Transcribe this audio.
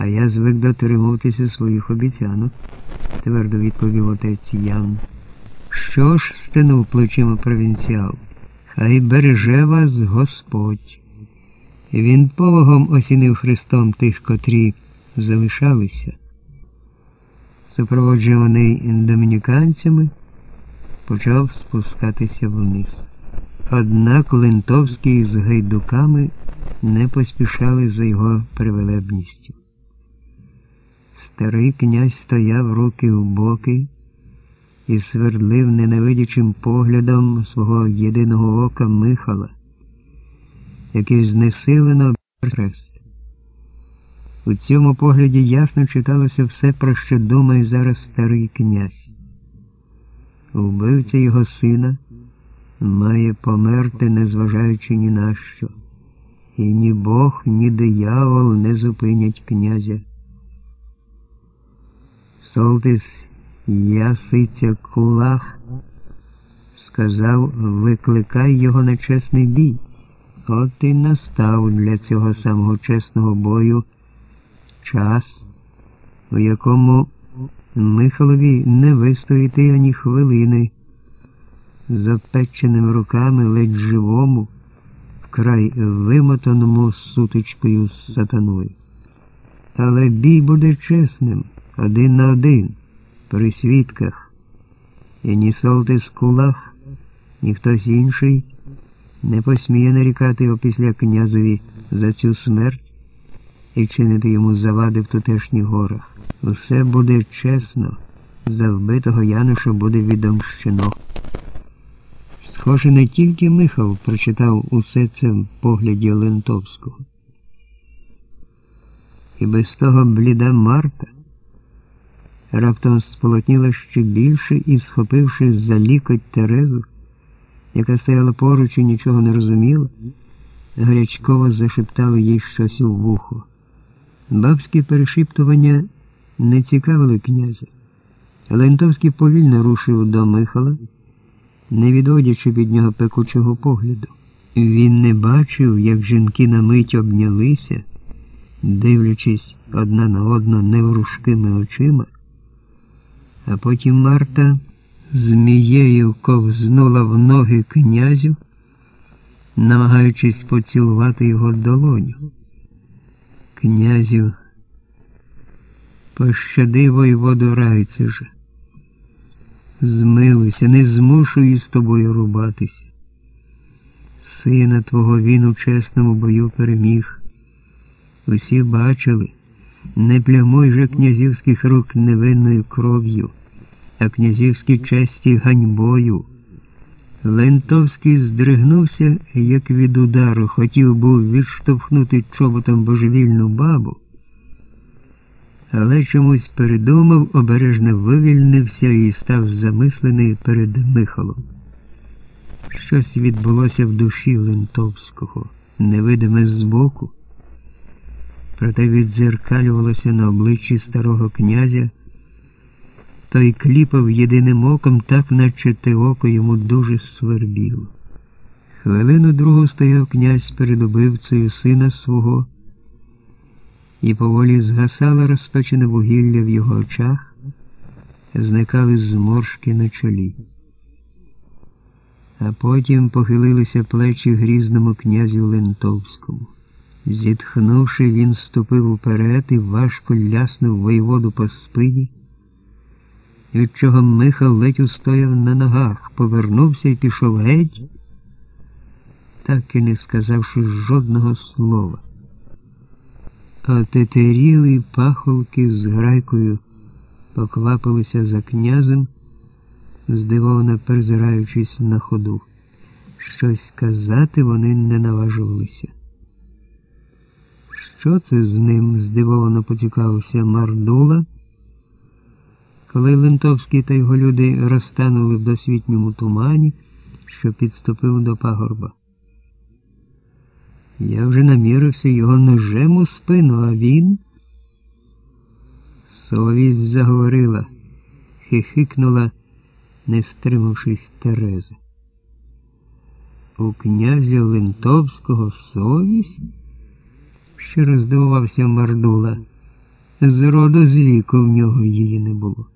А я звик дотримуватися своїх обіцянок, твердо відповів отець Ян. Що ж, стенув плечима провінціал, хай береже вас Господь. Він повагом осінив Христом тих, котрі залишалися. Супроводжуваний домініканцями, почав спускатися вниз. Однак Лентовський з гайдуками не поспішали за його привелебністю. Старий князь стояв руки в боки і свердлив ненавидячим поглядом свого єдиного ока Михала, який знесилено хрест. У цьому погляді ясно читалося все, про що думає зараз старий князь. Вбивця його сина має померти, незважаючи ні на що, і ні Бог, ні диявол не зупинять князя. Солтис Ясиця Кулах сказав, викликай його на чесний бій. От і настав для цього самого чесного бою час, у якому Михалові не вистоїти ані хвилини, з опеченими руками ледь живому, вкрай вимотаному сутичкою з сатаною. Але бій буде чесним, один на один, при свідках, і ні Солтис Кулах, ні хтось інший не посміє нарікати опісля князеві за цю смерть і чинити йому завади в тутешніх горах. Усе буде чесно, за вбитого Януша буде відомщено. Схоже, не тільки Михал прочитав усе це в погляді Лентовського. І без того бліда Марта раптом сполотніла ще більше і, схопивши за лікоть Терезу, яка стояла поруч і нічого не розуміла, гарячково зашептала їй щось у вухо. Бабські перешіптування не цікавили князя. Лентовський повільно рушив до Михала, не відводячи від нього пекучого погляду. Він не бачив, як жінки на мить обнялися, дивлячись одна на одну неврушкими очима, а потім Марта змією ковзнула в ноги князю, намагаючись поцілувати його долоню. Князю, пощади воєводу райцежа. Змилуйся, не змушую з тобою рубатися. Сина твого він у чесному бою переміг. Усі бачили, не плямуй же князівських рук невинною кров'ю, а князівські честі ганьбою. Лентовський здригнувся, як від удару, хотів був відштовхнути чоботом божевільну бабу, але чомусь передумав, обережно вивільнився і став замислений перед Михалом. Щось відбулося в душі Лентовського, невидиме збоку, проте відзеркалювалося на обличчі старого князя. Той кліпав єдиним оком, так наче те око йому дуже свербіло. Хвилину другу стояв князь перед убивцею сина свого, і поволі згасало розпечене вугілля в його очах, зникали зморшки на чолі. А потім похилилися плечі грізному князю Лентовському. Зітхнувши, він ступив уперед і важко ляснув воєводу по спині від чого Михал ледь устояв на ногах, повернувся і пішов геть, так і не сказавши жодного слова. А тетеріли пахолки з грайкою поквапилися за князем, здивовано перезираючись на ходу. Щось сказати вони не наважувалися. Що це з ним? здивовано поцікавився Мардула коли Лентовський та його люди розтанули в досвітньому тумані, що підступив до пагорба. Я вже намірився його ножем у спину, а він. Совість заговорила, хихикнула, не стримавшись Тереза. У князя Лентовського совість? щиро здивувався Мардула. Зроду з віку в нього її не було.